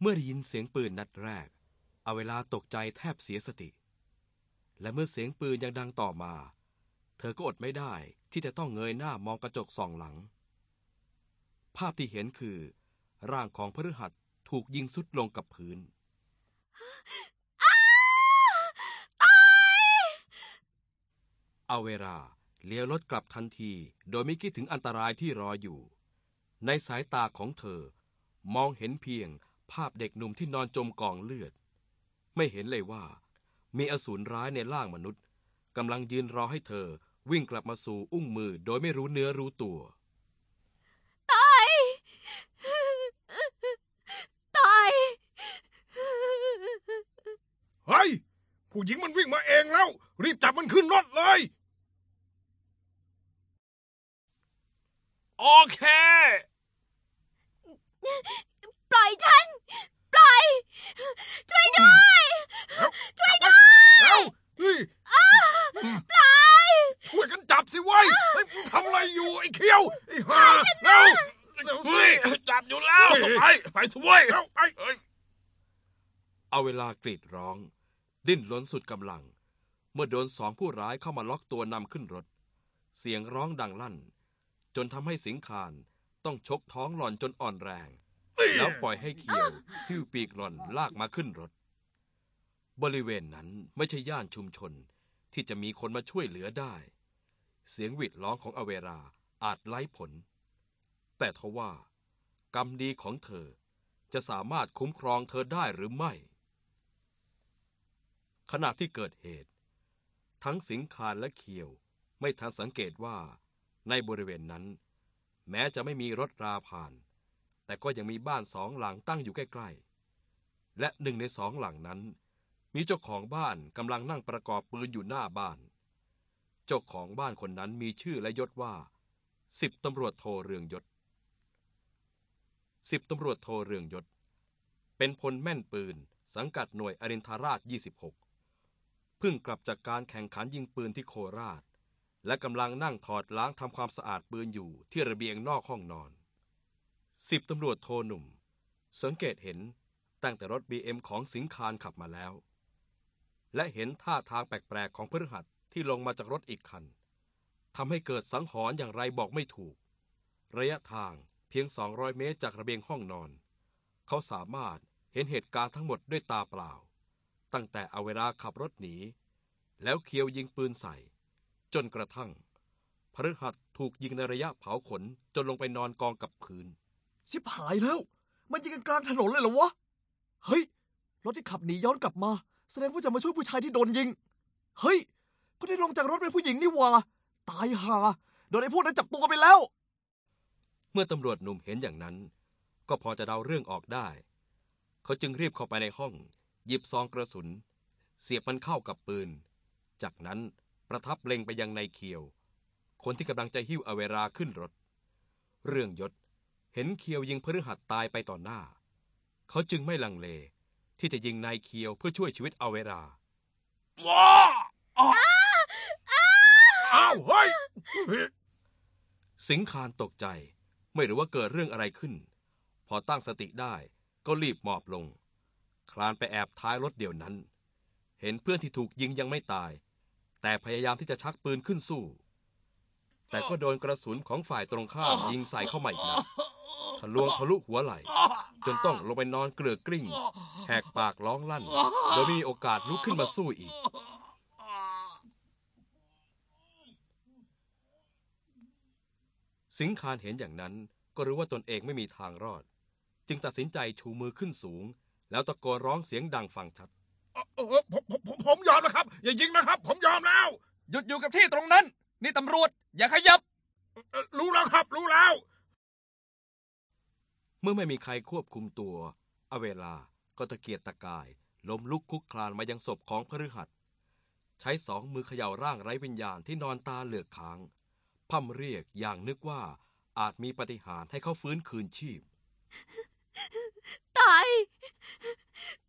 เมื่อได้ยินเสียงปืนนัดแรกเอาเวลาตกใจแทบเสียสติ และเมื่อเสียงปืนยังดังต่อมา เธอก็อดไม่ได้ที่จะต้องเงยหน้ามองกระจกส่องหลัง ภาพที่เห็นคือ ร่างของพฤหัสถูกยิงสุดลงกับพื้นเอาเวลาเลี้ยวรถกลับทันที โดยไม่คิดถึงอันตรายที่รออยู่ ในสายตาของเธอมองเห็นเพียง ภาพเด็กหนุ่มที่นอนจมกองเลือด ไม่เห็นเลยว่า มีอสูรร้ายในร่างมนุษย์กำลังยืนรอให้เธอวิ่งกลับมาสู่อุ้งมือโดยไม่รู้เนื้อรู้ตัว ตาย ตาย เฮ้ย ผู้หญิงมันวิ่งมาเองแล้ว รีบจับมันขึ้นรถเลย โอเคป ล่อยฉัน ปล่อย ช่วยด้วย ช่วยด้วยแล้วเฮ้ยปล่อย ช่วยกันจับสิเว้ยเฮ้ยมึงทำอะไรอยู่ไอ้เคียว ไอ้ห่าเร็วเร็วสิจับอยู่แล้ว ไป ไปสิเว้ยเร็วไปเอาเวลากรีดร้อง ดิ้นรนสุดกำลัง เมื่อโดนสองผู้ร้ายเข้ามาล็อกตัวนำขึ้นรถ เสียงร้องดังลั่น จนทำให้สิงคานต้องชกท้องหล่อนจนอ่อนแรง แล้วปล่อยให้เคียวหิ้วปีกหล่อนลากมาขึ้นรถ บริเวณนั้นไม่ใช่ย่านชุมชนที่จะมีคนมาช่วยเหลือได้ เสียงหวิดร้องของอเวราอาจไร้ผล แต่ทว่า กรรมดีของเธอจะสามารถคุ้มครองเธอได้หรือไม่ ขณะที่เกิดเหตุ ทั้งสิงคานและเคียวไม่ทันสังเกตว่าในบริเวณนั้น แม้จะไม่มีรถราผ่าน แต่ก็ยังมีบ้านสองหลังตั้งอยู่ใกล้ๆ และหนึ่งในสองหลังนั้น มีเจ้าของบ้านกำลังนั่งประกอบปืนอยู่หน้าบ้าน เจ้าของบ้านคนนั้นมีชื่อและยศว่าสิบตำรวจโทเรืองยศสิบตำรวจโทเรืองยศ เป็นพลแม่นปืน สังกัดหน่วยอรินทราช 26 เพิ่งกลับจากการแข่งขันยิงปืนที่โคราช และกำลังนั่งถอดล้างทำความสะอาดปืนอยู่ที่ระเบียงนอกห้องนอน สิบตำรวจโทหนุ่ม สังเกตเห็นตั้งแต่รถบีเอ็มของสิงคานขับมาแล้ว และเห็นท่าทางแปลกๆของพฤหัสที่ลงมาจากรถอีกคันทำให้เกิดสังหรณ์อย่างไรบอกไม่ถูก ระยะทางเพียง 200 เมตรจากระเบียงห้องนอน เขาสามารถเห็นเหตุการณ์ทั้งหมดด้วยตาเปล่า ตั้งแต่เอาเวลาขับรถหนี แล้วเคียวยิงปืนใส่ จนกระทั่งพฤหัสถูกยิงในระยะเผาขนจนลงไปนอนกองกับพื้น ชิบหายแล้ว มันยิงกันกลางถนนเลยเหรอวะ เฮ้ย รถที่ขับหนีย้อนกลับมา แสดงว่าจะมาช่วยผู้ชายที่โดนยิง เฮ้ย ก็ได้ลงจากรถเป็นผู้หญิงนี่หว่า ตายหา โดนไอ้พวกนั้นจับตัวไปแล้ว เมื่อตำรวจหนุ่มเห็นอย่างนั้น ก็พอจะเดาเรื่องออกได้ เขาจึงรีบเข้าไปในห้อง หยิบซองกระสุน เสียบมันเข้ากับปืน จากนั้นประทับเล็งไปยังในเคียว คนที่กำลังจะหิ้วอเวราขึ้นรถ เรื่องยศ เห็นเคียวยิงพฤหัสตายไปต่อหน้า เขาจึงไม่ลังเลที่จะยิงนายเคียวเพื่อช่วยชีวิตอเวราว้าอ้าวเฮ้ย สิงคานตกใจไม่รู้ว่าเกิดเรื่องอะไรขึ้น พอตั้งสติได้ก็รีบหมอบลง คลานไปแอบท้ายรถเดี๋ยวนั้น เห็นเพื่อนที่ถูกยิงยังไม่ตาย แต่พยายามที่จะชักปืนขึ้นสู้ แต่ก็โดนกระสุนของฝ่ายตรงข้ามยิงใส่เข้ามาอีกนัด ทะลวงทะลุหัวไหล่จนต้องลงไปนอนเกลือกกลิ้ง แหกปากร้องลั่น โดยไม่มีโอกาสลุกขึ้นมาสู้อีก สิงคานเห็นอย่างนั้นก็รู้ว่าตนเองไม่มีทางรอด จึงตัดสินใจชูมือขึ้นสูง แล้วตะโกนร้องเสียงดังฟังชัดเออผมผมผมผมยอมนะครับ อย่ายิงนะครับ ผมยอมแล้ว หยุดอยู่กับที่ตรงนั้น นี่ตำรวจ อย่าขยับเอ่อรู้แล้วครับ รู้แล้วเมื่อไม่มีใครควบคุมตัว อเวลาก็ตะเกียกตะกายล้มลุกคุกคลานมายังศพของพฤหัส ใช้สองมือเขย่าร่างไร้วิญญาณที่นอนตาเหลือกค้างพ่ำเรียกอย่างนึกว่าอาจมีปาฏิหารย์ให้เขาฟื้นคืนชีพ ตาย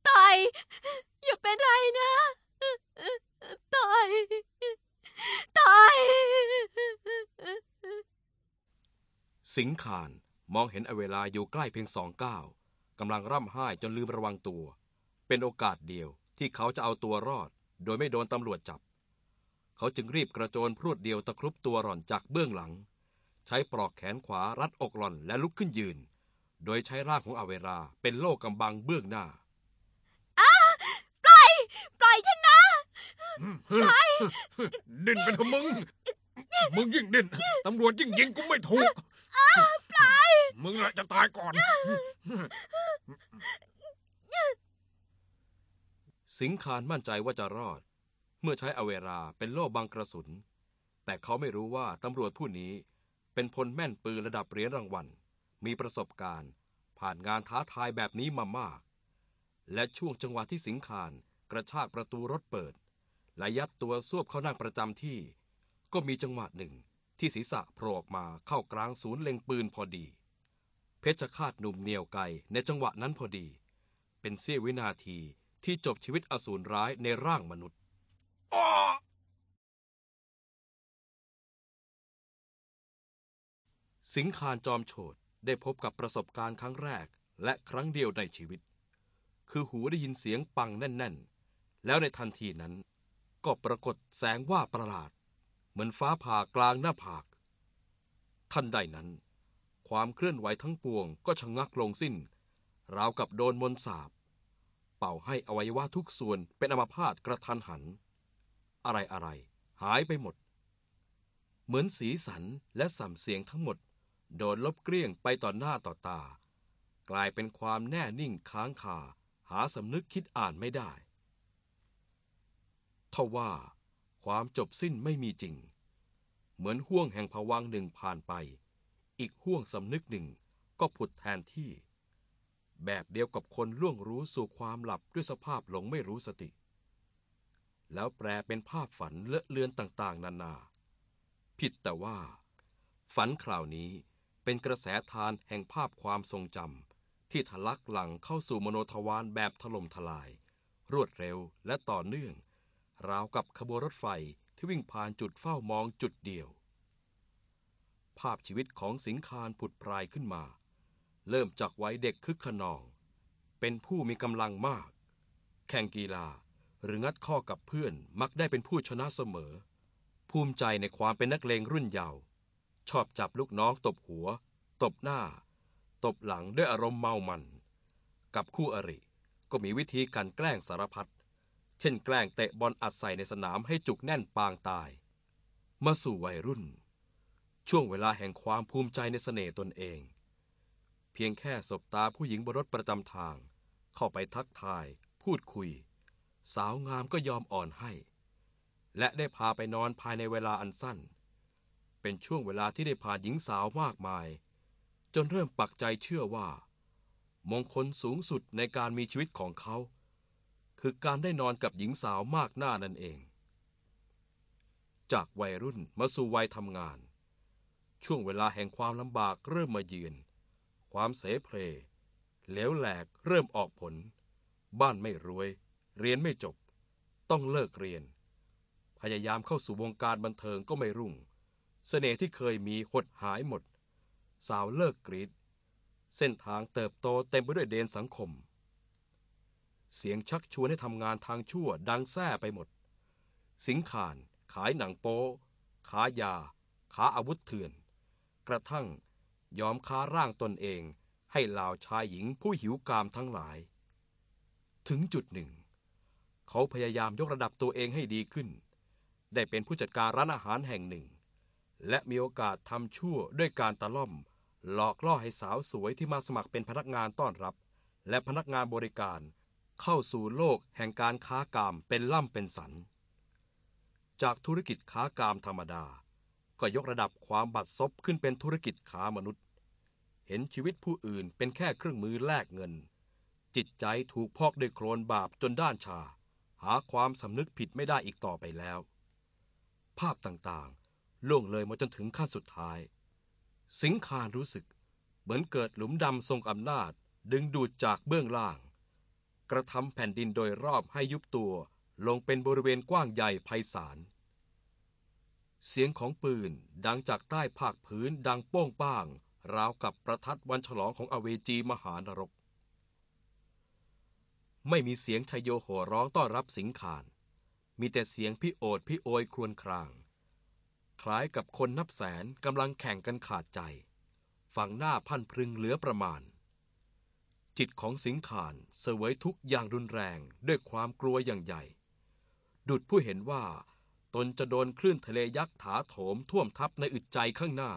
ตาย อย่าเป็นไรนะ ตาย ตาย สิงคาน มองเห็นอเวลาอยู่ใกล้เพียงสองก้าวกำลังร่ำไห้จนลืมระวังตัว เป็นโอกาสเดียวที่เขาจะเอาตัวรอด โดยไม่โดนตำรวจจับ เขาจึงรีบกระโจนพรวดเดียวตะครุบตัวหล่อนจากเบื้องหลัง ใช้ปลอกแขนขวารัดอกหล่อนและลุกขึ้นยืน โดยใช้ร่างของอาเวราเป็นโล่กำบังเบื้องหน้าปล่อยปล่อยฉันนะดิ้นไปเถอะมึงมึงยิ่งดิ้นตำรวจยิ่งยิงกูไม่ถูก มึงแหละจะตายก่อน สิงคานมั่นใจว่าจะรอด เมื่อใช้อเวราเป็นโล่บังกระสุน แต่เขาไม่รู้ว่าตำรวจผู้นี้ เป็นพลแม่นปืนระดับเหรียญรางวัล มีประสบการณ์ ผ่านงานท้าทายแบบนี้มามาก และช่วงจังหวะที่สิงคานกระชากประตูรถเปิดและยัดตัวซวบเข้านั่งประจำที่ ก็มีจังหวะหนึ่ง ที่ศีรษะโผล่ออกมาเข้ากลางศูนย์เล็งปืนพอดี เพชฌฆาตหนุ่มเหนียวไกในจังหวะนั้นพอดี เป็นเสี้ยววินาทีที่จบชีวิตอสูรร้ายในร่างมนุษย์สิงคานจอมโฉดได้พบกับประสบการณ์ครั้งแรกและครั้งเดียวในชีวิต คือหูได้ยินเสียงปังแน่น ๆ แล้วในทันทีนั้น ก็ปรากฏแสงว่าประหลาด เหมือนฟ้าผ่ากลางหน้าผากทันใดนั้น ความเคลื่อนไหวทั้งปวงก็ชะงักลงสิ้น ราวกับโดนมนสาบ เป่าให้อวัยวะทุกส่วนเป็นอัมพาตกระทันหัน อะไรอะไรๆหายไปหมด เหมือนสีสันและสัมเสียงทั้งหมด โดนลบเกลี้ยงไปต่อหน้าต่อตา กลายเป็นความแน่นิ่งค้างคาหาสำนึกคิดอ่านไม่ได้ทว่า ความจบสิ้นไม่มีจริง เหมือนห่วงแห่งภวังหนึ่งผ่านไป อีกห่วงสำนึกหนึ่งก็ผุดแทนที่ แบบเดียวกับคนล่วงรู้สู่ความหลับด้วยสภาพหลงไม่รู้สติ แล้วแปลเป็นภาพฝันเลอะเลือนต่างๆ นานา ผิดแต่ว่า ฝันคราวนี้เป็นกระแสทานแห่งภาพความทรงจำที่ทะลักหลังเข้าสู่มโนทวารแบบถล่มทลาย รวดเร็วและต่อเนื่อง ราวกับขบวนรถไฟที่วิ่งผ่านจุดเฝ้ามองจุดเดียว ภาพชีวิตของสิงคานผุดพรายขึ้นมา เริ่มจากวัยเด็กคึกขนอง เป็นผู้มีกำลังมาก แข่งกีฬาหรืองัดข้อกับเพื่อนมักได้เป็นผู้ชนะเสมอ ภูมิใจในความเป็นนักเลงรุ่นเยาว์ชอบจับลูกน้องตบหัว ตบหน้า ตบหลังด้วยอารมณ์เมามัน กับคู่อริก็มีวิธีการแกล้งสารพัด เช่นแกล้งเตะบอลอัดใส่ในสนามให้จุกแน่นปางตาย มาสู่วัยรุ่น ช่วงเวลาแห่งความภูมิใจในเสน่ห์ตนเอง เพียงแค่สบตาผู้หญิงบนรถประจำทาง เข้าไปทักทาย พูดคุย สาวงามก็ยอมอ่อนให้ และได้พาไปนอนภายในเวลาอันสั้น เป็นช่วงเวลาที่ได้ผ่านหญิงสาวมากมาย จนเริ่มปักใจเชื่อว่า มงคลสูงสุดในการมีชีวิตของเขา คือการได้นอนกับหญิงสาวมากหน้านั่นเอง จากวัยรุ่นมาสู่วัยทำงาน ช่วงเวลาแห่งความลำบากเริ่มมาเยือน ความเสเพลเหลวแหลกเริ่มออกผล บ้านไม่รวย เรียนไม่จบ ต้องเลิกเรียน พยายามเข้าสู่วงการบันเทิงก็ไม่รุ่งเสน่ห์ที่เคยมีหดหายหมด สาวเลิกกรีดเส้นทางเติบโตเต็มไปด้วยเดนสังคม เสียงชักชวนให้ทำงานทางชั่วดังแซ่ไปหมด สิงขาน ขายหนังโป๊ขายาค้าอาวุธเถื่อน กระทั่งยอมค้าร่างตนเองให้เหล่าชายหญิงผู้หิวกามทั้งหลาย ถึงจุดหนึ่ง เขาพยายามยกระดับตัวเองให้ดีขึ้น ได้เป็นผู้จัดการร้านอาหารแห่งหนึ่ง และมีโอกาสทำชั่วด้วยการตะล่อม หลอกล่อให้สาวสวยที่มาสมัครเป็นพนักงานต้อนรับ และพนักงานบริการ เข้าสู่โลกแห่งการค้ากามเป็นล่ำเป็นสัน จากธุรกิจค้ากามธรรมดา ก็ยกระดับความบัดซบขึ้นเป็นธุรกิจค้ามนุษย์ เห็นชีวิตผู้อื่นเป็นแค่เครื่องมือแลกเงิน จิตใจถูกพอกด้วยโคลนบาปจนด้านชา หาความสำนึกผิดไม่ได้อีกต่อไปแล้ว ภาพต่างๆ ล่วงเลยมาจนถึงขั้นสุดท้าย สิงคานรู้สึกเหมือนเกิดหลุมดำทรงอำนาจดึงดูดจากเบื้องล่าง กระทำแผ่นดินโดยรอบให้ยุบตัวลงเป็นบริเวณกว้างใหญ่ไพศาล เสียงของปืนดังจากใต้ภาคพื้นดังโป้งป้าง ราวกับประทัดวันฉลองของอเวจีมหานรก ไม่มีเสียงชยโยโห่ร้องต้อนรับสิงขาน มีแต่เสียงพี่โอดพี่โอยครวญคราง คล้ายกับคนนับแสนกำลังแข่งกันขาดใจ ฝั่งหน้าพันพรึงเหลือประมาณ จิตของสิงขานเสวยทุกอย่างรุนแรงด้วยความกลัวอย่างใหญ่ ดุดผู้เห็นว่า ตนจะโดนคลื่นทะเลยักษ์ถาโถมท่วมทับในอึดใจข้างหน้า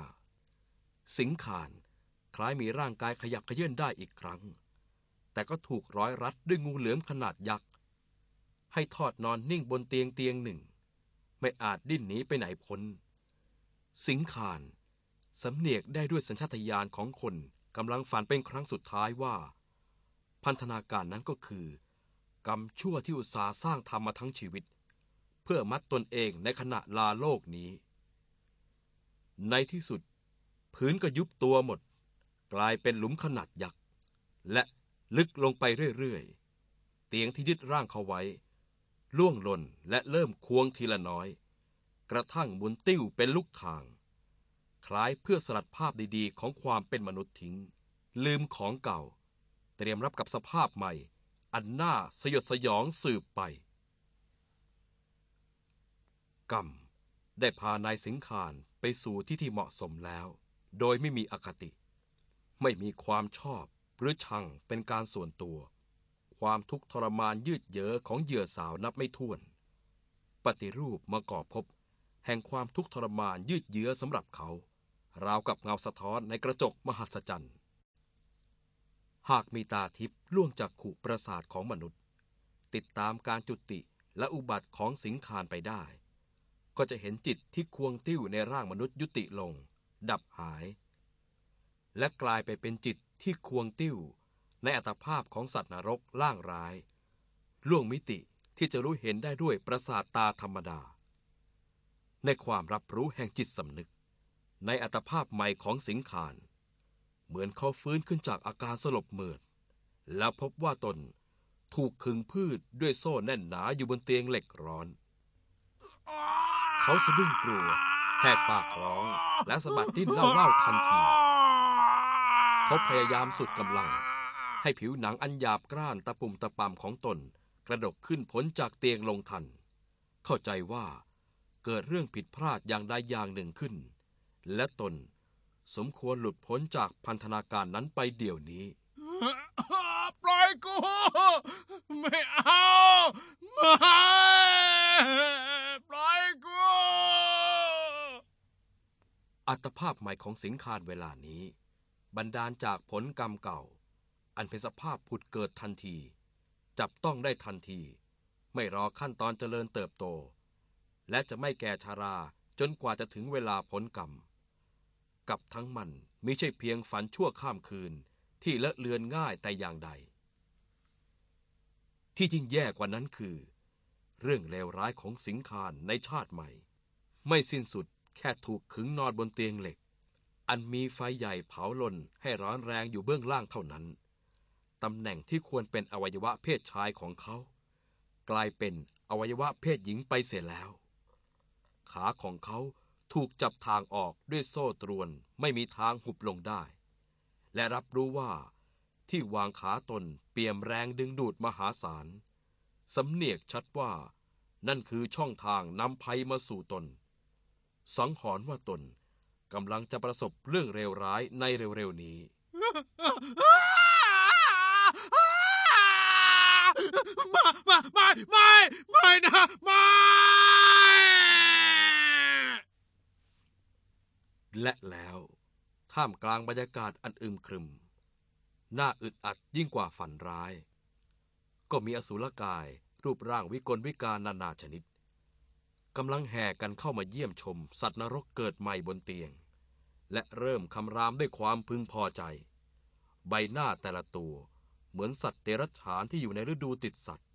สิงขานคล้ายมีร่างกายขยับเขยื่นได้อีกครั้ง แต่ก็ถูกร้อยรัดด้วยงูเหลือมขนาดยักษ์ ให้ทอดนอนนิ่งบนเตียงเตียงหนึ่ง ไม่อาจดิ้นหนีไปไหนพ้น สิงขานสำเนียกได้ด้วยสัญชาตญาณของคนกำลังฝันเป็นครั้งสุดท้ายว่า พันธนาการนั้นก็คือ กรรมชั่วที่อุตสาห์สร้างทำมาทั้งชีวิต เพื่อมัดตนเองในขณะลาโลกนี้ ในที่สุด พื้นก็ยุบตัวหมด กลายเป็นหลุมขนาดยักษ์และลึกลงไปเรื่อยๆ เตียงที่ยึดร่างเขาไว้ ล่วงหล่นและเริ่มควงทีละน้อย กระทั่งหมุนติ้วเป็นลูกทาง คล้ายเพื่อสลัดภาพดีๆ ของความเป็นมนุษย์ทิ้ง ลืมของเก่า เตรียมรับกับสภาพใหม่ อันน่าสยดสยองสืบไป กรรมได้พานายสิงคานไปสู่ที่ที่เหมาะสมแล้ว โดยไม่มีอคติ ไม่มีความชอบหรือชังเป็นการส่วนตัว ความทุกข์ทรมานยืดเยื้อของเหยื่อสาวนับไม่ถ้วน ปฏิรูปมาก่อพบ แห่งความทุกข์ทรมานยืดเยื้อสำหรับเขา ราวกับเงาสะท้อนในกระจกมหัศจรรย์ หากมีตาทิพย์ล่วงจากขู่ประสาทของมนุษย์ ติดตามการจุติและอุบัติของสิงคานไปได้ ก็จะเห็นจิตที่ควงติ้วในร่างมนุษย์ยุติลง ดับหาย และกลายไปเป็นจิตที่ควงติ้ว ในอัตภาพของสัตว์นรกล่างร้าย ล่วงมิติที่จะรู้เห็นได้ด้วยประสาทตาธรรมดา ในความรับรู้แห่งจิตสำนึก ในอัตภาพใหม่ของสิงขาน เหมือนเขาฟื้นขึ้นจากอาการสลบเหมือดแล้วพบว่าตนถูกขึงพืชด้วยโซ่แน่นหนาอยู่บนเตียงเหล็กร้อน เขาสะดุ้งกลัวแหกปากร้องและสะบัดดิ้นเล่าๆทันที เขาพยายามสุดกำลัง ให้ผิวหนังอันหยาบกร้านตะปุ่มตะปำของตน กระดกขึ้นพ้นจากเตียงลงทัน เข้าใจว่าเกิดเรื่องผิดพลาดอย่างใดอย่างหนึ่งขึ้น และตน สมควรหลุดพ้นจากพันธนาการนั้นไปเดี๋ยวนี้ ปล่อยกู ไม่เอาไม่ปล่อยกู อัตภาพใหม่ของสิงคานเวลานี้ บันดาลจากผลกรรมเก่า อันเป็นสภาพผุดเกิดทันที จับต้องได้ทันที ไม่รอขั้นตอนเจริญเติบโต และจะไม่แก่ชาราจนกว่าจะถึงเวลาผลกรรม กับทั้งมันมิใช่เพียงฝันชั่วข้ามคืนที่เลอะเลือนง่ายแต่อย่างใด ที่ยิ่งแย่กว่านั้นคือ เรื่องเลวร้ายของสิงคานในชาติใหม่ ไม่สิ้นสุดแค่ถูกขึงนอนบนเตียงเหล็ก อันมีไฟใหญ่เผาลนให้ร้อนแรงอยู่เบื้องล่างเท่านั้นตำแหน่งที่ควรเป็นอวัยวะเพศชายของเขา กลายเป็นอวัยวะเพศหญิงไปเสียแล้ว ขาของเขา ถูกจับทางออกด้วยโซ่ตรวนไม่มีทางหุบลงได้ และรับรู้ว่าที่วางขาตนเปี่ยมแรงดึงดูดมหาศาลสำเนียกชัดว่านั่นคือช่องทางนำภัยมาสู่ตน สังหรณ์ว่าตนกำลังจะประสบเรื่องเลวร้ายในเร็วๆนี้ ไม่ ไม่ ไม่ ไม่ไม่นะ ไม่ และแล้วท่ามกลางบรรยากาศอันอึมครึม หน่าอึดอัดยิ่งกว่าฝันร้าย ก็มีอสุรกายรูปร่างวิกลวิการนานาชนิดกำลังแห่กันเข้ามาเยี่ยมชม สัตว์นรกเกิดใหม่บนเตียง และเริ่มคำรามด้วยความพึงพอใจ ใบหน้าแต่ละตัวเหมือนสัตว์เดรัจฉานที่อยู่ในฤดูติดสัตว์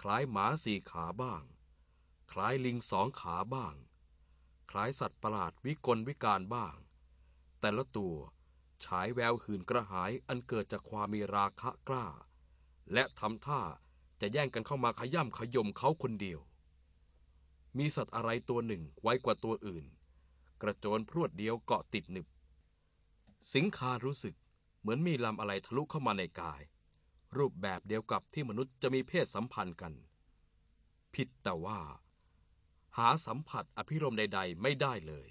คล้ายหมาสี่ขาบ้าง คล้ายลิงสองขาบ้าง ล้ายสัตว์ประหลาดวิกลวิการบ้าง แต่ละตัวฉายแววหื่นกระหายอันเกิดจากความมีราคะกล้า และทำท่าจะแย่งกันเข้ามาขย่ำขยมเขาคนเดียว มีสัตว์อะไรตัวหนึ่งไว้กว่าตัวอื่น กระโจนพรวดเดียวเกาะติดหนึบ สิงคารู้สึกเหมือนมีลำอะไรทะลุเข้ามาในกาย รูปแบบเดียวกับที่มนุษย์จะมีเพศสัมพันธ์กัน ผิดแต่ว่า หาสัมผัสอภิรมใด ๆ ไม่ได้เลย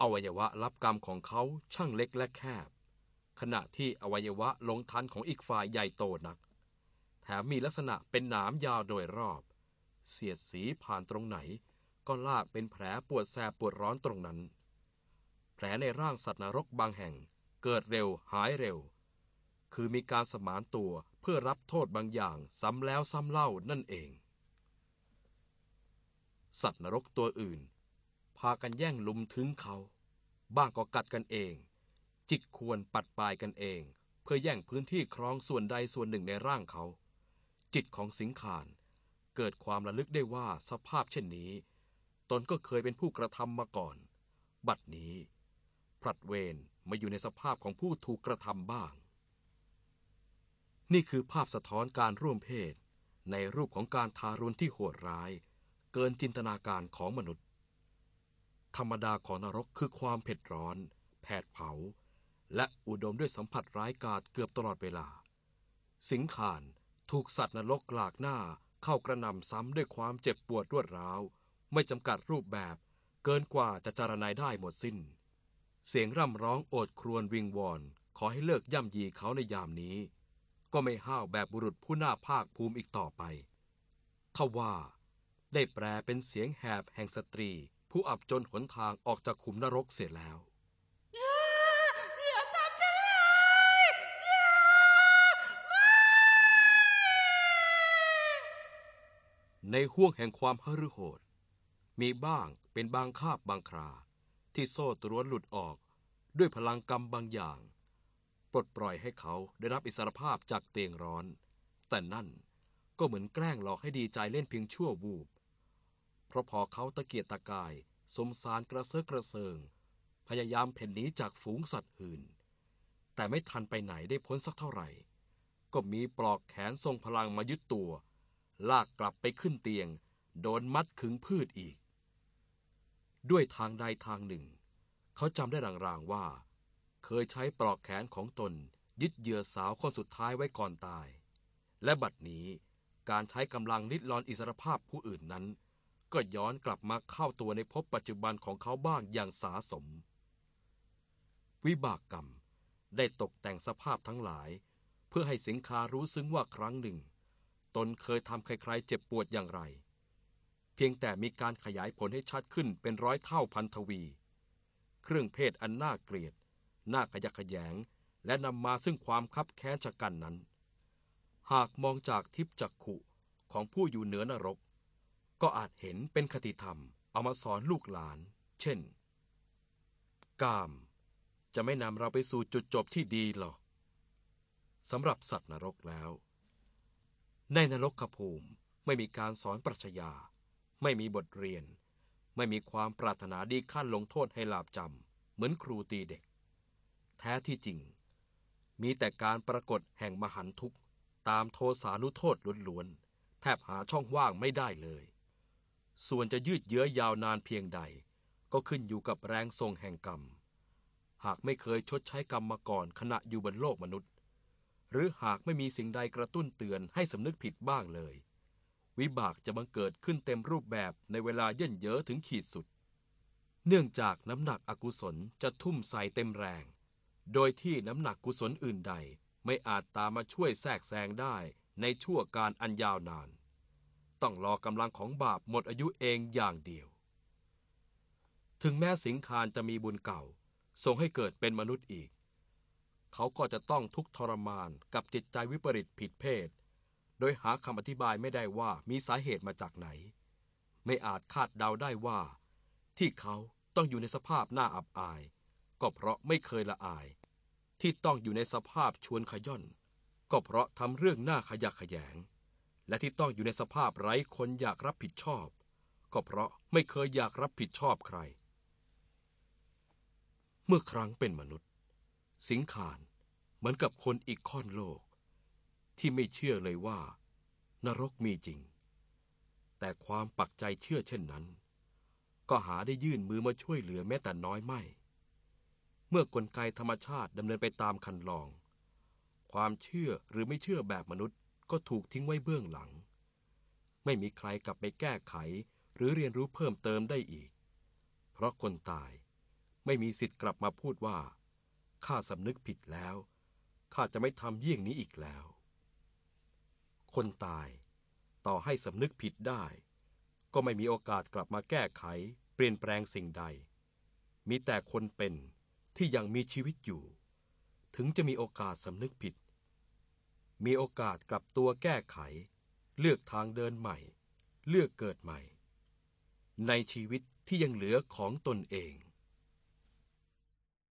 อวัยวะรับกรรมของเขาช่างเล็กและแคบ ขณะที่อวัยวะลงทันของอีกฝ่ายใหญ่โตนัก แถมมีลักษณะเป็นหนามยาวโดยรอบ เสียดสีผ่านตรงไหน ก็ลากเป็นแผลปวดแสบปวดร้อนตรงนั้น แผลในร่างสัตว์นรกบางแห่งเกิดเร็วหายเร็ว คือมีการสมานตัว เพื่อรับโทษบางอย่างซ้ำแล้วซ้ำเล่านั่นเอง สัตว์นรกตัวอื่น พากันแย่งลุมถึงเขา บ้างก็กัดกันเอง จิกควรปัดปลายกันเอง เพื่อแย่งพื้นที่ครองส่วนใดส่วนหนึ่งในร่างเขา จิตของสิงขานเกิดความระลึกได้ว่าสภาพเช่นนี้ ตนก็เคยเป็นผู้กระทำมาก่อน บัดนี้พลัดเวรมาอยู่ในสภาพของผู้ถูกกระทำบ้าง นี่คือภาพสะท้อนการร่วมเพศ ในรูปของการทารุณที่โหดร้าย เกินจินตนาการของมนุษย์ ธรรมดาของนรกคือความเผ็ดร้อน แผดเผา และอุดมด้วยสัมผัสร้ายกาจเกือบตลอดเวลา สิงขานถูกสัตว์นรกกลากหน้าเข้ากระนำซ้ำด้วยความเจ็บปวดรวดร้าว ไม่จำกัดรูปแบบ เกินกว่าจะจารณายได้หมดสิ้น เสียงร่ำร้องโอดครวญวิงวอน ขอให้เลิกย่ำยีเขาในยามนี้ ก็ไม่ห้าวแบบบุรุษผู้น่าภาคภูมิอีกต่อไปทว่า ได้แปลเป็นเสียงแหบแห่งสตรี ผู้อับจนหนทางออกจากขุมนรกเสียแล้วอย่าทำฉันเลยในห้วงแห่งความหฤโหด มีบ้างเป็นบางคาบบางครา ที่โซ่ตรวนหลุดออกด้วยพลังกรรมบางอย่าง ปลดปล่อยให้เขาได้รับอิสรภาพจากเตียงร้อน แต่นั่นก็เหมือนแกล้งหลอกให้ดีใจเล่นเพียงชั่ววูบ เพราะพอเขาตะเกียกตะกาย สมสารกระเซาะกระเซิง พยายามเพ่นหนีจากฝูงสัตว์หื่น แต่ไม่ทันไปไหนได้พ้นสักเท่าไหร่ ก็มีปลอกแขนทรงพลังมายึดตัว ลากกลับไปขึ้นเตียง โดนมัดขึงพืชอีก ด้วยทางใดทางหนึ่ง เขาจำได้รางๆว่า เคยใช้ปลอกแขนของตน ยึดเหยื่อสาวคนสุดท้ายไว้ก่อนตาย และบัดนี้การใช้กำลังลิดรอนอิสรภาพผู้อื่นนั้น ก็ย้อนกลับมาเข้าตัวในภพปัจจุบันของเขาบ้างอย่างสาสม วิบากกรรมได้ตกแต่งสภาพทั้งหลาย เพื่อให้สิงคารู้ซึ้งว่าครั้งหนึ่ง ตนเคยทำใครๆเจ็บปวดอย่างไร เพียงแต่มีการขยายผลให้ชัดขึ้นเป็นร้อยเท่าพันทวี เครื่องเพศอันน่าเกลียด น่าขยะแขยง และนำมาซึ่งความคับแค้นชะกันนั้น หากมองจากทิพจักขุของผู้อยู่เหนือนรก ก็อาจเห็นเป็นคติธรรม เอามาสอนลูกหลาน เช่น กาม จะไม่นำเราไปสู่จุดจบที่ดีหรอกสำหรับสัตว์นรกแล้ว ในนรกขภูมิไม่มีการสอนปรัชญา ไม่มีบทเรียน ไม่มีความปรารถนาดีขั้นลงโทษให้ลาบจำ เหมือนครูตีเด็ก ท้ที่จริง มีแต่การปรากฏแห่งมหันทุกข์ ตามโทสานุโทษล้วนๆ แทบหาช่องว่างไม่ได้เลย ส่วนจะยืดเยื้อยาวนานเพียงใด ก็ขึ้นอยู่กับแรงทรงแห่งกรรม หากไม่เคยชดใช้กรรมมาก่อนขณะอยู่บนโลกมนุษย์ หรือหากไม่มีสิ่งใดกระตุ้นเตือนให้สำนึกผิดบ้างเลย วิบากจะบังเกิดขึ้นเต็มรูปแบบในเวลาเย่นเยอะถึงขีดสุดเนื่องจากน้ำหนักอกุศลจะทุ่มใส่เต็มแรง โดยที่น้ำหนักกุศลอื่นใดไม่อาจตามมาช่วยแทรกแซงได้ในชั่วการอันยาวนาน ต้องรอกำลังของบาปหมดอายุเองอย่างเดียว ถึงแม้สิงคารจะมีบุญเก่าส่งให้เกิดเป็นมนุษย์อีก เขาก็จะต้องทุกข์ทรมานกับจิตใจวิปริตผิดเพศ โดยหาคำอธิบายไม่ได้ว่ามีสาเหตุมาจากไหน ไม่อาจคาดเดาได้ว่า ที่เขาต้องอยู่ในสภาพหน้าอับอาย ก็เพราะไม่เคยละอาย ที่ต้องอยู่ในสภาพชวนขย่อน ก็เพราะทำเรื่องหน้าขยะขยง และที่ต้องอยู่ในสภาพไร้คนอยากรับผิดชอบ ก็เพราะไม่เคยอยากรับผิดชอบใคร เมื่อครั้งเป็นมนุษย์ สิงขานเหมือนกับคนอีกค่อนโลก ที่ไม่เชื่อเลยว่า นรกมีจริง แต่ความปักใจเชื่อเช่นนั้นก็หาได้ยื่นมือมาช่วยเหลือแม้แต่น้อยไม่ มื่อกลไกธรรมชาติดำเนินไปตามคันลอง ความเชื่อหรือไม่เชื่อแบบมนุษย์ก็ถูกทิ้งไว้เบื้องหลัง ไม่มีใครกลับไปแก้ไขหรือเรียนรู้เพิ่มเติมได้อีก เพราะคนตายไม่มีสิทธิ์กลับมาพูดว่าข้าสำนึกผิดแล้วข้าจะไม่ทำเยี่ยงนี้อีกแล้ว คนตายต่อให้สำนึกผิดได้ ก็ไม่มีโอกาสกลับมาแก้ไข เปลี่ยนแปลงสิ่งใด มีแต่คนเป็น ที่ยังมีชีวิตอยู่ ถึงจะมีโอกาสสำนึกผิด มีโอกาสกลับตัวแก้ไข เลือกทางเดินใหม่ เลือกเกิดใหม่ ในชีวิตที่ยังเหลือของตนเอง